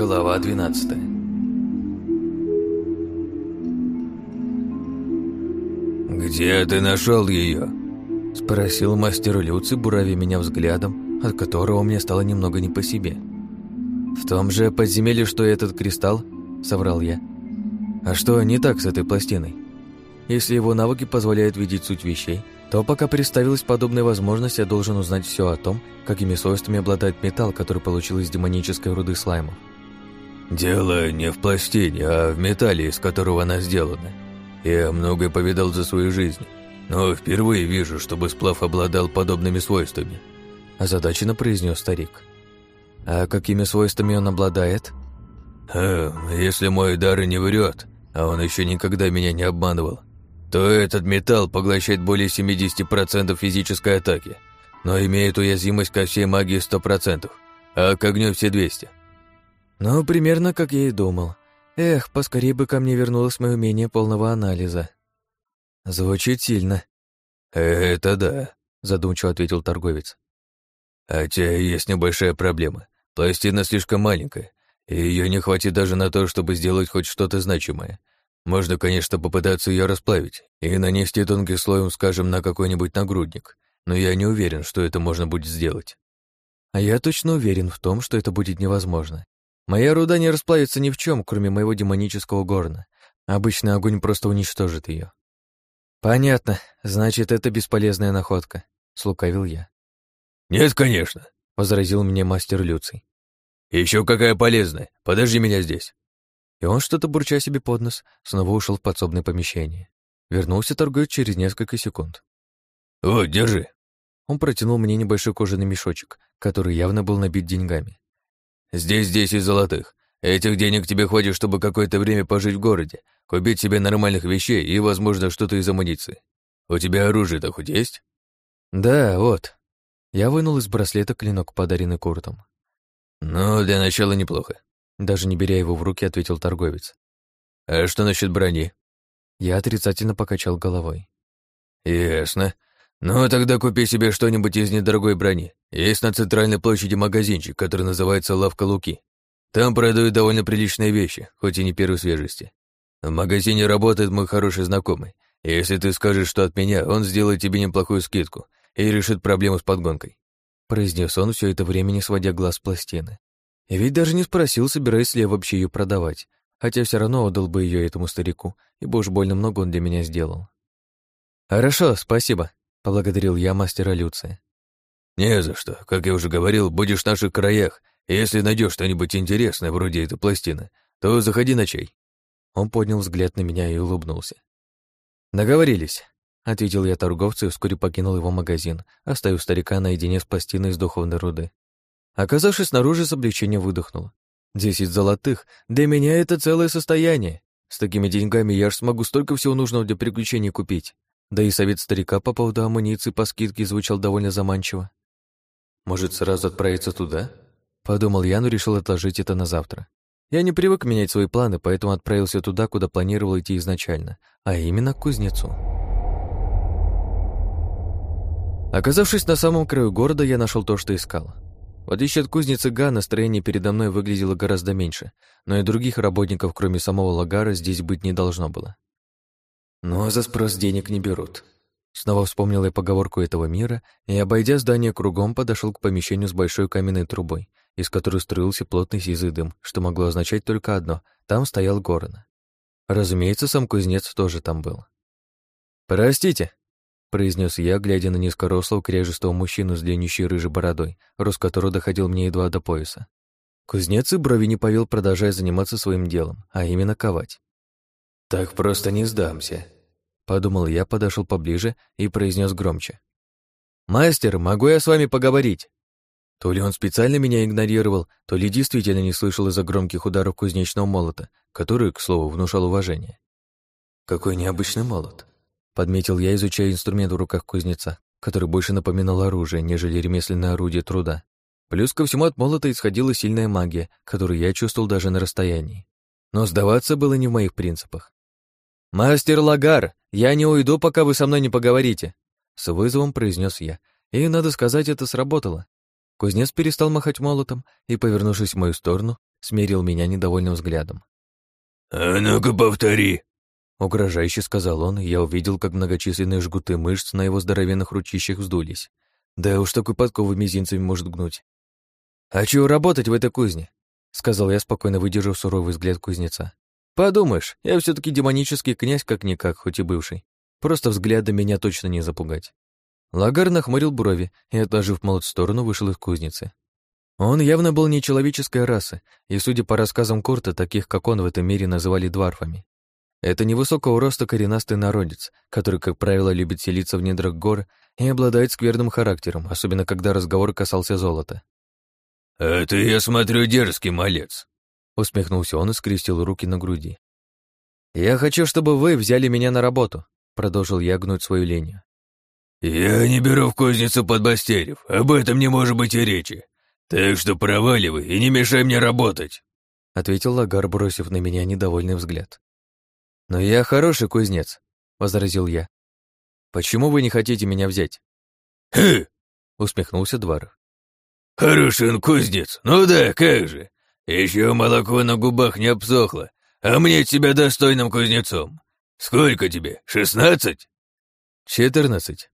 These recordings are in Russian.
Глава 12 «Где ты нашел ее?» Спросил мастер Люци, бурави меня взглядом, от которого мне стало немного не по себе. «В том же подземелье, что и этот кристалл?» — соврал я. «А что не так с этой пластиной? Если его навыки позволяют видеть суть вещей, то пока представилась подобная возможность, я должен узнать все о том, какими свойствами обладает металл, который получил из демонической руды слаймов. «Дело не в пластине, а в металле, из которого она сделана. Я многое повидал за свою жизнь, но впервые вижу, чтобы сплав обладал подобными свойствами», озадаченно произнес старик. «А какими свойствами он обладает?» «Хм, если мой дар не врет, а он еще никогда меня не обманывал, то этот металл поглощает более 70% физической атаки, но имеет уязвимость ко всей магии 100%, а к огню все 200%. Ну, примерно как я и думал. Эх, поскорее бы ко мне вернулось мое умение полного анализа. Звучит сильно. Это да, задумчиво ответил торговец. Хотя есть небольшая проблема. Пластина слишком маленькая, и ее не хватит даже на то, чтобы сделать хоть что-то значимое. Можно, конечно, попытаться ее расплавить и нанести тонкий слоем, скажем, на какой-нибудь нагрудник, но я не уверен, что это можно будет сделать. А я точно уверен в том, что это будет невозможно. Моя руда не расплавится ни в чем, кроме моего демонического горна. Обычный огонь просто уничтожит ее. Понятно, значит, это бесполезная находка, слукавил я. Нет, конечно, возразил мне мастер Люций. Еще какая полезная. Подожди меня здесь. И он, что-то бурча себе под нос, снова ушел в подсобное помещение. Вернулся торговец через несколько секунд. «Вот, держи». Он протянул мне небольшой кожаный мешочек, который явно был набит деньгами. «Здесь десять золотых. Этих денег тебе хватит, чтобы какое-то время пожить в городе, купить себе нормальных вещей и, возможно, что-то из амуниции. У тебя оружие-то хоть есть?» «Да, вот». Я вынул из браслета клинок, подаренный Куртом. «Ну, для начала неплохо. Даже не беря его в руки, ответил торговец. «А что насчет брони?» Я отрицательно покачал головой. «Ясно. Ну, тогда купи себе что-нибудь из недорогой брони. Есть на центральной площади магазинчик, который называется «Лавка Луки». Там продают довольно приличные вещи, хоть и не первой свежести. В магазине работает мой хороший знакомый. Если ты скажешь, что от меня, он сделает тебе неплохую скидку и решит проблему с подгонкой», произнес он все это время, не сводя глаз с пластины. И ведь даже не спросил, собираюсь ли я вообще ее продавать, хотя все равно отдал бы ее этому старику, ибо уж больно много он для меня сделал. «Хорошо, спасибо», — поблагодарил я мастера Люция. «Не за что. Как я уже говорил, будешь в наших краях, и если найдешь что-нибудь интересное, вроде этой пластины, то заходи на чай». Он поднял взгляд на меня и улыбнулся. «Договорились», — ответил я торговцу и вскоре покинул его магазин, оставив старика наедине с пластиной из духовной руды. Оказавшись снаружи, с облегчением выдохнул. Десять золотых, для меня это целое состояние. С такими деньгами я ж смогу столько всего нужного для приключений купить. Да и совет старика по поводу амуниции по скидке звучал довольно заманчиво. Может, сразу отправиться туда? Подумал я, но решил отложить это на завтра. Я не привык менять свои планы, поэтому отправился туда, куда планировал идти изначально, а именно к кузнецу. Оказавшись на самом краю города, я нашел то, что искал. В отличие от кузницы Га, настроение передо мной выглядело гораздо меньше, но и других работников, кроме самого Лагара, здесь быть не должно было. Но за спрос денег не берут. Снова вспомнил я поговорку этого мира и, обойдя здание кругом, подошел к помещению с большой каменной трубой, из которой струился плотный сизый дым, что могло означать только одно — там стоял Горн. Разумеется, сам кузнец тоже там был. «Простите», произнес я, глядя на низкорослого крежестого мужчину с длиннющей рыжей бородой, рост которого доходил мне едва до пояса. Кузнец и брови не повел, продолжая заниматься своим делом, а именно ковать. «Так просто не сдамся», — подумал я, подошел поближе и произнес громче. «Мастер, могу я с вами поговорить?» То ли он специально меня игнорировал, то ли действительно не слышал из-за громких ударов кузнечного молота, который, к слову, внушал уважение. Какой необычный молот. Подметил я, изучая инструмент в руках кузнеца, который больше напоминал оружие, нежели ремесленное орудие труда. Плюс ко всему от молота исходила сильная магия, которую я чувствовал даже на расстоянии. Но сдаваться было не в моих принципах. «Мастер Лагар, я не уйду, пока вы со мной не поговорите», — с вызовом произнес я. И, надо сказать, это сработало. Кузнец перестал махать молотом и, повернувшись в мою сторону, смерил меня недовольным взглядом. «А ну-ка повтори!» Угрожающе сказал он, и я увидел, как многочисленные жгуты мышц на его здоровенных ручищах вздулись. Да уж такой подковы мизинцами может гнуть. «Хочу работать в этой кузне», — сказал я, спокойно выдержав суровый взгляд кузнеца. «Подумаешь, я все таки демонический князь как-никак, хоть и бывший. Просто взгляда меня точно не запугать». Лагар нахмурил брови и, отложив молот в сторону, вышел из кузницы. Он явно был не человеческой расы, и, судя по рассказам Курта, таких, как он, в этом мире называли дварфами. Это невысокого роста коренастый народец, который, как правило, любит селиться в недрах гор и обладает скверным характером, особенно когда разговор касался золота. «А ты, я смотрю, дерзкий малец», — усмехнулся он и скрестил руки на груди. «Я хочу, чтобы вы взяли меня на работу», — продолжил я гнуть свою линию. «Я не беру в кузницу подмастерьев, об этом не может быть и речи. Так что проваливай и не мешай мне работать», — ответил Лагар, бросив на меня недовольный взгляд. «Но я хороший кузнец», — возразил я. «Почему вы не хотите меня взять?» «Хы!» — усмехнулся Дваров. «Хороший он кузнец, ну да, как же. Еще молоко на губах не обсохло, а мне тебя достойным кузнецом. Сколько тебе, шестнадцать?» «Четырнадцать».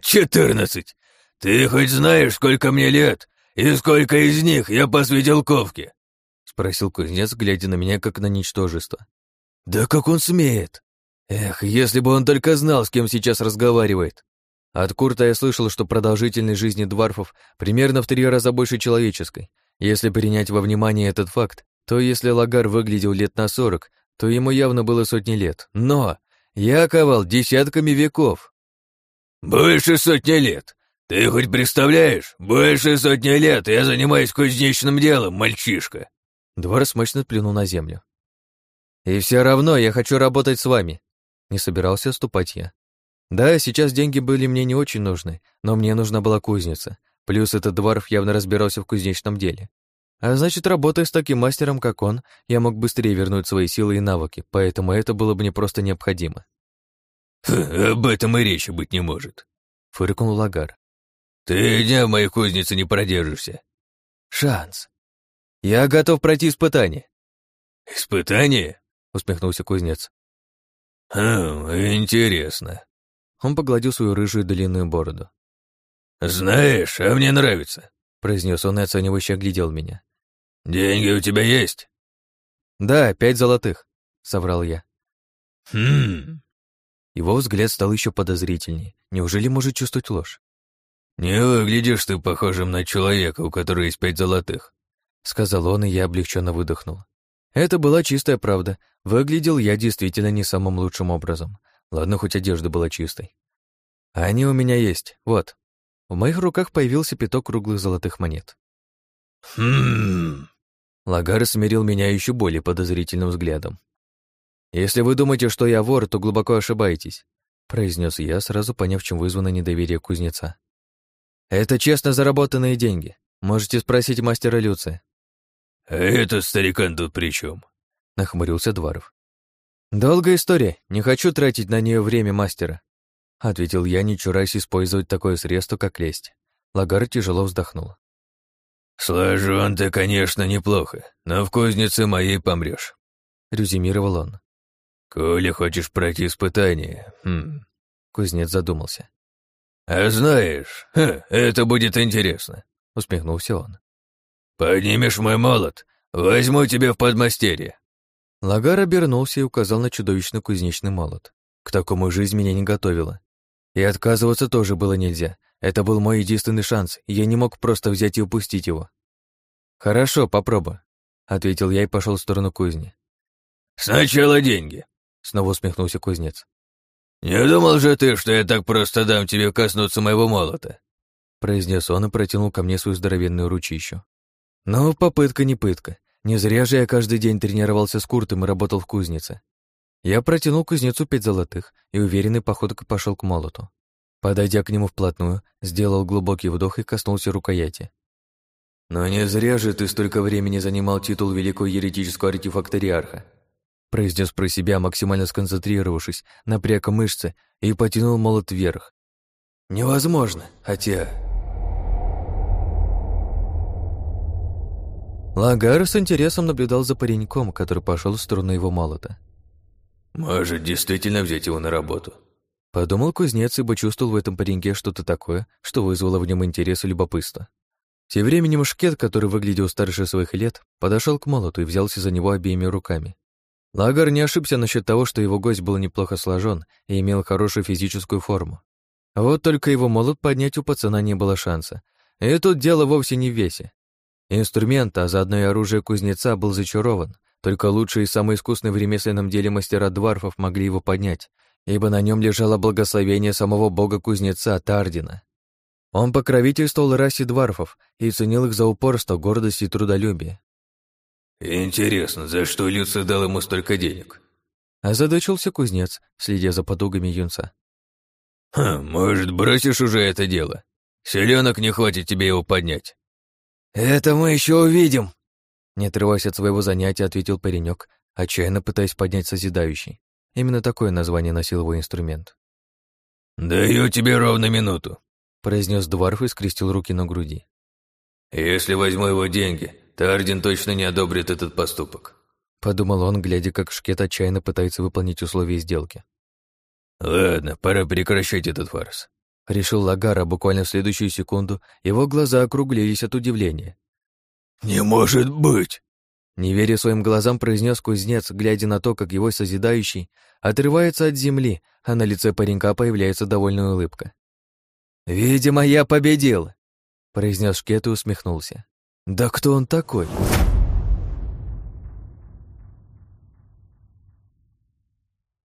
«Четырнадцать! Ты хоть знаешь, сколько мне лет, и сколько из них я по светилковке?» — спросил кузнец, глядя на меня, как на ничтожество. Да как он смеет? Эх, если бы он только знал, с кем сейчас разговаривает. От Курта я слышал, что продолжительность жизни дварфов примерно в три раза больше человеческой. Если принять во внимание этот факт, то если Лагар выглядел лет на сорок, то ему явно было сотни лет. Но я ковал десятками веков. «Больше сотни лет! Ты хоть представляешь? Больше сотни лет я занимаюсь кузнечным делом, мальчишка!» Двор смачно плюнул на землю. И все равно я хочу работать с вами. Не собирался отступать я. Да, сейчас деньги были мне не очень нужны, но мне нужна была кузница. Плюс этот дворф явно разбирался в кузнечном деле. А значит, работая с таким мастером, как он, я мог быстрее вернуть свои силы и навыки, поэтому это было бы мне просто необходимо. «Об этом и речи быть не может», — фыркнул Лагар. «Ты дня в моей кузнице не продержишься». «Шанс. Я готов пройти испытание». «Испытание? усмехнулся кузнец. «Хм, интересно». Он погладил свою рыжую длинную бороду. «Знаешь, а мне нравится», — произнес он и оценивающе оглядел меня. «Деньги у тебя есть?» «Да, пять золотых», — соврал я. «Хм...» Его взгляд стал еще подозрительнее. Неужели может чувствовать ложь? «Не выглядишь ты похожим на человека, у которого есть пять золотых», — сказал он, и я облегченно выдохнул. Это была чистая правда. Выглядел я действительно не самым лучшим образом. Ладно, хоть одежда была чистой. Они у меня есть. Вот. В моих руках появился пяток круглых золотых монет. Хм. Лагар смирил меня еще более подозрительным взглядом. «Если вы думаете, что я вор, то глубоко ошибаетесь», произнес я, сразу поняв, чем вызвано недоверие кузнеца. «Это честно заработанные деньги. Можете спросить мастера Люция. «А этот старикан тут при чем? нахмурился Дваров. «Долгая история, не хочу тратить на нее время мастера», — ответил я, не чураясь использовать такое средство, как лесть. Лагар тяжело вздохнул. «Сложен ты, конечно, неплохо, но в кузнице моей помрешь», — резюмировал он. «Коли хочешь пройти испытание, хм...» Кузнец задумался. «А знаешь, ха, это будет интересно», — усмехнулся он. «Поднимешь мой молот, возьму тебя в подмастерье». Лагар обернулся и указал на чудовищный кузнечный молот. К такому жизнь меня не готовила. И отказываться тоже было нельзя. Это был мой единственный шанс, и я не мог просто взять и упустить его. «Хорошо, попробуй», — ответил я и пошел в сторону кузни. «Сначала деньги», — снова усмехнулся кузнец. «Не думал же ты, что я так просто дам тебе коснуться моего молота?» произнес он и протянул ко мне свою здоровенную ручищу. Но попытка не пытка. Не зря же я каждый день тренировался с Куртом и работал в кузнице. Я протянул кузнецу пять золотых и уверенной походкой пошел к молоту. Подойдя к нему вплотную, сделал глубокий вдох и коснулся рукояти. «Но не зря же ты столько времени занимал титул великого еретического артефакториарха», произнес про себя, максимально сконцентрировавшись, напряг мышцы и потянул молот вверх. «Невозможно, хотя...» Лагар с интересом наблюдал за пареньком, который пошел в сторону его молота. «Может, действительно взять его на работу?» Подумал кузнец, ибо чувствовал в этом пареньке что-то такое, что вызвало в нем интерес и любопытство. Тем временем Шкет, который выглядел старше своих лет, подошел к молоту и взялся за него обеими руками. Лагар не ошибся насчет того, что его гость был неплохо сложен и имел хорошую физическую форму. Вот только его молот поднять у пацана не было шанса. И тут дело вовсе не в весе. Инструмент, а заодно и оружие кузнеца был зачарован. Только лучшие и самые искусные в ремесленном деле мастера дварфов могли его поднять, ибо на нем лежало благословение самого бога-кузнеца Тардина. Он покровительствовал расе дварфов и ценил их за упорство, гордость и трудолюбие. «Интересно, за что Люци дал ему столько денег?» Озадачился кузнец, следя за подугами юнца. «Хм, может, бросишь уже это дело? Селенок не хватит тебе его поднять». «Это мы еще увидим!» Не отрываясь от своего занятия, ответил паренек, отчаянно пытаясь поднять созидающий. Именно такое название носил его инструмент. «Даю тебе ровно минуту», — произнес Дварф и скрестил руки на груди. «Если возьму его деньги, Тардин точно не одобрит этот поступок», — подумал он, глядя, как Шкет отчаянно пытается выполнить условия сделки. «Ладно, пора прекращать этот фарс», — решил Лагара буквально в следующую секунду. Его глаза округлились от удивления. «Не может быть!» Не веря своим глазам, произнес кузнец, глядя на то, как его созидающий отрывается от земли, а на лице паренька появляется довольная улыбка. «Видимо, я победил!» — произнес Шкет и усмехнулся. Да кто он такой?